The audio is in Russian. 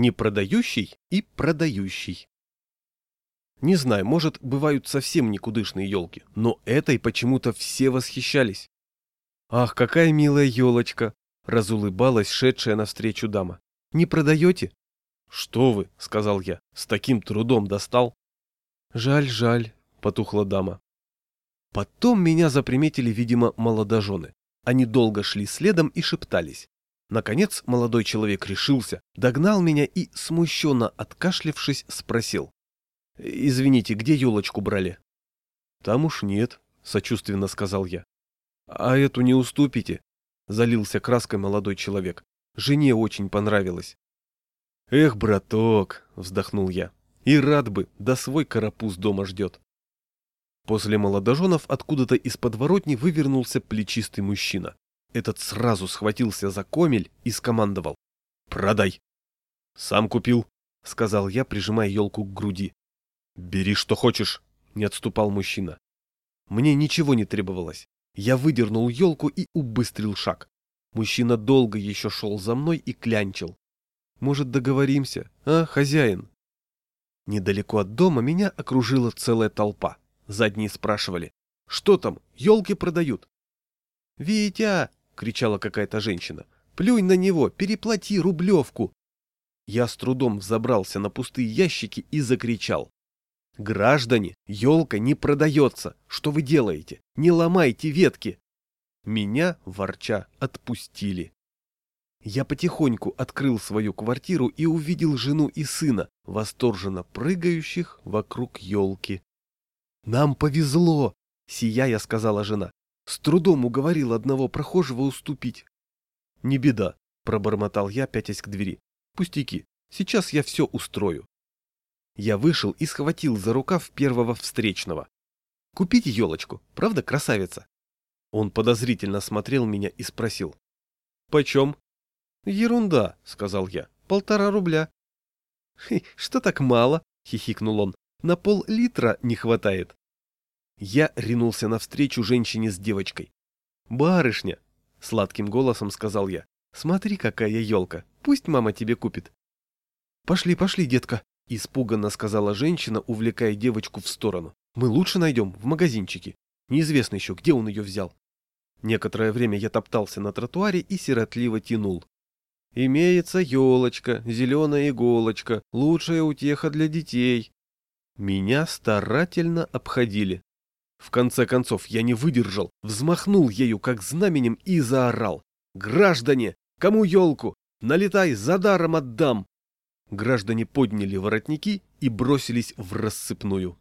Непродающий и продающий. Не знаю, может, бывают совсем никудышные елки, но этой почему-то все восхищались. «Ах, какая милая елочка!» — разулыбалась шедшая навстречу дама. «Не продаете?» «Что вы?» — сказал я. «С таким трудом достал». «Жаль, жаль», — потухла дама. Потом меня заприметили, видимо, молодожены. Они долго шли следом и шептались. Наконец молодой человек решился, догнал меня и, смущенно откашлявшись, спросил. «Извините, где елочку брали?» «Там уж нет», — сочувственно сказал я. «А эту не уступите?» — залился краской молодой человек. «Жене очень понравилось». «Эх, браток!» — вздохнул я. «И рад бы, да свой карапуз дома ждет». После молодоженов откуда-то из подворотни вывернулся плечистый мужчина. Этот сразу схватился за комель и скомандовал. «Продай!» «Сам купил», — сказал я, прижимая елку к груди. «Бери, что хочешь», — не отступал мужчина. Мне ничего не требовалось. Я выдернул елку и убыстрил шаг. Мужчина долго еще шел за мной и клянчил. «Может, договоримся, а, хозяин?» Недалеко от дома меня окружила целая толпа. Задние спрашивали. «Что там? Елки продают?» «Витя!» — кричала какая-то женщина. «Плюнь на него, переплати рублевку!» Я с трудом взобрался на пустые ящики и закричал. «Граждане, елка не продается! Что вы делаете? Не ломайте ветки!» Меня, ворча, отпустили. Я потихоньку открыл свою квартиру и увидел жену и сына, восторженно прыгающих вокруг елки. «Нам повезло!» — сияя сказала жена. С трудом уговорил одного прохожего уступить. «Не беда», — пробормотал я, пятясь к двери. «Пустяки, сейчас я все устрою». Я вышел и схватил за рукав первого встречного. «Купите елочку, правда красавица?» Он подозрительно смотрел меня и спросил. «Почем?» «Ерунда», — сказал я, — «полтора рубля». «Что так мало?» — хихикнул он. «На пол-литра не хватает». Я ринулся навстречу женщине с девочкой. «Барышня!» — сладким голосом сказал я. «Смотри, какая елка! Пусть мама тебе купит!» «Пошли, пошли, детка!» — испуганно сказала женщина, увлекая девочку в сторону. «Мы лучше найдем, в магазинчике. Неизвестно еще, где он ее взял». Некоторое время я топтался на тротуаре и сиротливо тянул. «Имеется елочка, зеленая иголочка, лучшая утеха для детей». Меня старательно обходили. В конце концов я не выдержал, взмахнул ею как знаменем и заорал. «Граждане! Кому елку? Налетай, за даром отдам!» Граждане подняли воротники и бросились в рассыпную.